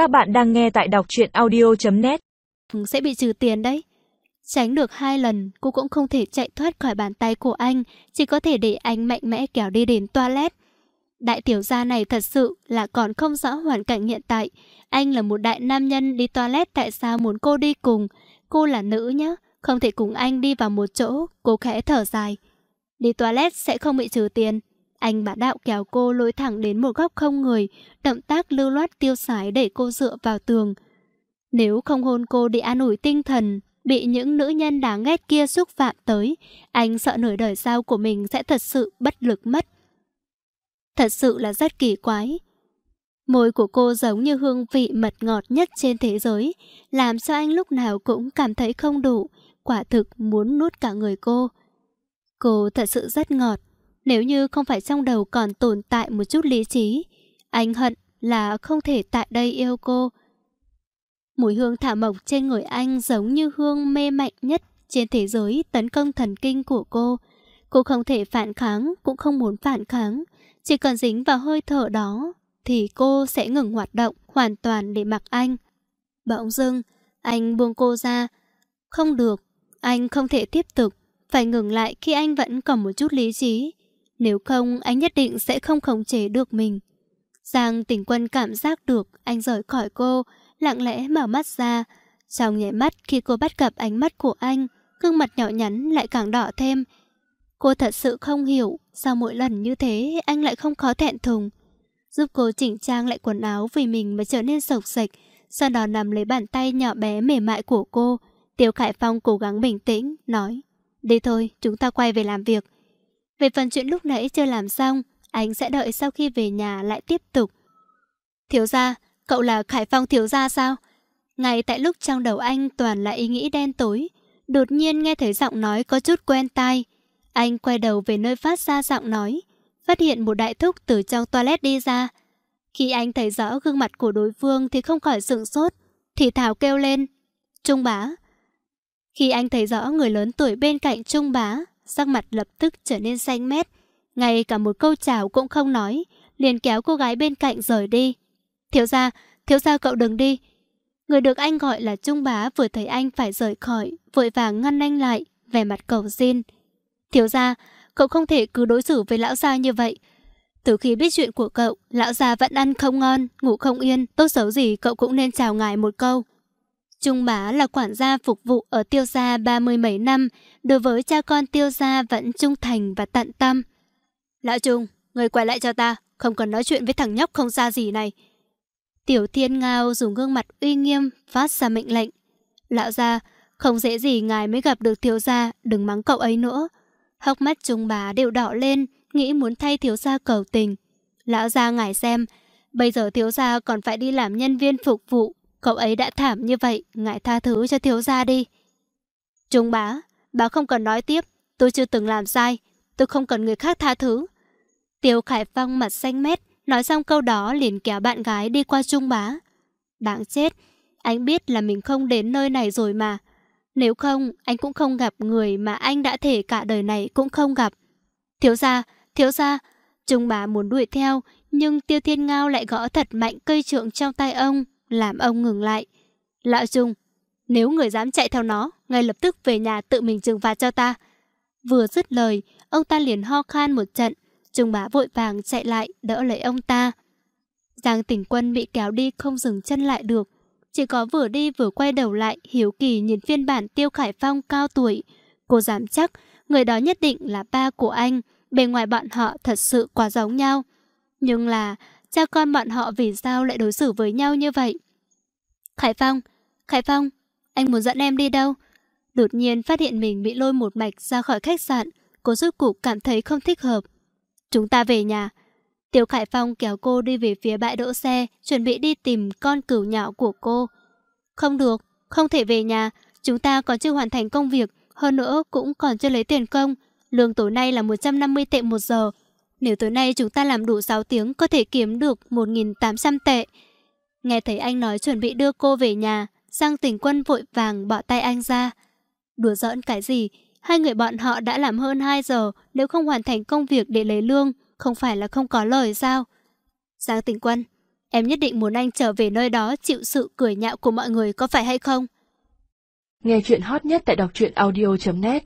Các bạn đang nghe tại đọc truyện audio.net Sẽ bị trừ tiền đấy. Tránh được hai lần, cô cũng không thể chạy thoát khỏi bàn tay của anh, chỉ có thể để anh mạnh mẽ kéo đi đến toilet. Đại tiểu gia này thật sự là còn không rõ hoàn cảnh hiện tại. Anh là một đại nam nhân đi toilet tại sao muốn cô đi cùng? Cô là nữ nhá, không thể cùng anh đi vào một chỗ, cô khẽ thở dài. Đi toilet sẽ không bị trừ tiền. Anh bá đạo kéo cô lối thẳng đến một góc không người, động tác lưu loát tiêu sái để cô dựa vào tường. Nếu không hôn cô để an ủi tinh thần, bị những nữ nhân đáng ghét kia xúc phạm tới, anh sợ nửa đời sau của mình sẽ thật sự bất lực mất. Thật sự là rất kỳ quái. Môi của cô giống như hương vị mật ngọt nhất trên thế giới, làm cho anh lúc nào cũng cảm thấy không đủ, quả thực muốn nuốt cả người cô. Cô thật sự rất ngọt, nếu như không phải trong đầu còn tồn tại một chút lý trí, anh hận là không thể tại đây yêu cô. Mùi hương thả mộc trên người anh giống như hương mê mạnh nhất trên thế giới tấn công thần kinh của cô. Cô không thể phản kháng, cũng không muốn phản kháng. Chỉ cần dính vào hơi thở đó, thì cô sẽ ngừng hoạt động hoàn toàn để mặc anh. Bỗng dưng, anh buông cô ra. Không được, anh không thể tiếp tục. Phải ngừng lại khi anh vẫn còn một chút lý trí. Nếu không, anh nhất định sẽ không khống chế được mình. Giang tỉnh quân cảm giác được anh rời khỏi cô, lặng lẽ mở mắt ra. Trong nhảy mắt khi cô bắt gặp ánh mắt của anh, gương mặt nhỏ nhắn lại càng đỏ thêm. Cô thật sự không hiểu sao mỗi lần như thế anh lại không khó thẹn thùng. Giúp cô chỉnh trang lại quần áo vì mình mà trở nên sộc sạch, sau đó nằm lấy bàn tay nhỏ bé mềm mại của cô. Tiêu Khải Phong cố gắng bình tĩnh, nói Đi thôi, chúng ta quay về làm việc. Về phần chuyện lúc nãy chưa làm xong, anh sẽ đợi sau khi về nhà lại tiếp tục. Thiếu gia, cậu là Khải Phong thiếu gia sao? Ngay tại lúc trong đầu anh toàn là ý nghĩ đen tối, đột nhiên nghe thấy giọng nói có chút quen tai. Anh quay đầu về nơi phát ra giọng nói, phát hiện một đại thúc từ trong toilet đi ra. Khi anh thấy rõ gương mặt của đối phương thì không khỏi sửng sốt, thì thảo kêu lên, Trung bá. Khi anh thấy rõ người lớn tuổi bên cạnh Trung bá, sắc mặt lập tức trở nên xanh mét. Ngay cả một câu chào cũng không nói, liền kéo cô gái bên cạnh rời đi. Thiếu gia, thiếu gia cậu đừng đi. Người được anh gọi là Trung Bá vừa thấy anh phải rời khỏi, vội vàng ngăn anh lại, vẻ mặt cầu xin. Thiếu gia, cậu không thể cứ đối xử với lão gia như vậy. Từ khi biết chuyện của cậu, lão gia vẫn ăn không ngon, ngủ không yên, tốt xấu gì cậu cũng nên chào ngài một câu. Trung bá là quản gia phục vụ ở tiêu gia ba mươi mấy năm, đối với cha con tiêu gia vẫn trung thành và tận tâm. Lão Trung, người quay lại cho ta, không cần nói chuyện với thằng nhóc không ra gì này. Tiểu thiên ngao dùng gương mặt uy nghiêm phát ra mệnh lệnh. Lão gia, không dễ gì ngài mới gặp được thiếu gia, đừng mắng cậu ấy nữa. Hốc mắt trung bá đều đỏ lên, nghĩ muốn thay thiếu gia cầu tình. Lão gia ngài xem, bây giờ thiếu gia còn phải đi làm nhân viên phục vụ, Cậu ấy đã thảm như vậy, ngại tha thứ cho thiếu gia đi. Trung bá, bá không cần nói tiếp, tôi chưa từng làm sai, tôi không cần người khác tha thứ. Tiêu Khải Phong mặt xanh mét, nói xong câu đó liền kéo bạn gái đi qua Trung bá. Đáng chết, anh biết là mình không đến nơi này rồi mà. Nếu không, anh cũng không gặp người mà anh đã thể cả đời này cũng không gặp. Thiếu gia, thiếu gia, Trung bá muốn đuổi theo, nhưng Tiêu Thiên Ngao lại gõ thật mạnh cây trượng trong tay ông, làm ông ngừng lại. Lão Trung, nếu người dám chạy theo nó, ngay lập tức về nhà tự mình trừng phạt cho ta. Vừa dứt lời, ông ta liền ho khan một trận, Trung bá vội vàng chạy lại, đỡ lấy ông ta. Giang tỉnh quân bị kéo đi không dừng chân lại được. Chỉ có vừa đi vừa quay đầu lại, hiếu kỳ nhìn phiên bản Tiêu Khải Phong cao tuổi. Cô dám chắc, người đó nhất định là ba của anh, bề ngoài bọn họ thật sự quá giống nhau. Nhưng là, cha con bọn họ vì sao lại đối xử với nhau như vậy. Khải Phong, Khải Phong, anh muốn dẫn em đi đâu? Đột nhiên phát hiện mình bị lôi một mạch ra khỏi khách sạn, cô rút cục cảm thấy không thích hợp. Chúng ta về nhà. Tiểu Khải Phong kéo cô đi về phía bãi đỗ xe, chuẩn bị đi tìm con cửu nhỏ của cô. Không được, không thể về nhà, chúng ta còn chưa hoàn thành công việc, hơn nữa cũng còn chưa lấy tiền công. Lương tối nay là 150 tệ một giờ, nếu tối nay chúng ta làm đủ 6 tiếng có thể kiếm được 1.800 tệ. Nghe thấy anh nói chuẩn bị đưa cô về nhà, Giang tỉnh quân vội vàng bỏ tay anh ra. Đùa giỡn cái gì? Hai người bọn họ đã làm hơn 2 giờ, nếu không hoàn thành công việc để lấy lương, không phải là không có lời sao? Giang tỉnh quân, Em nhất định muốn anh trở về nơi đó chịu sự cười nhạo của mọi người có phải hay không? Nghe chuyện hot nhất tại đọc truyện audio.net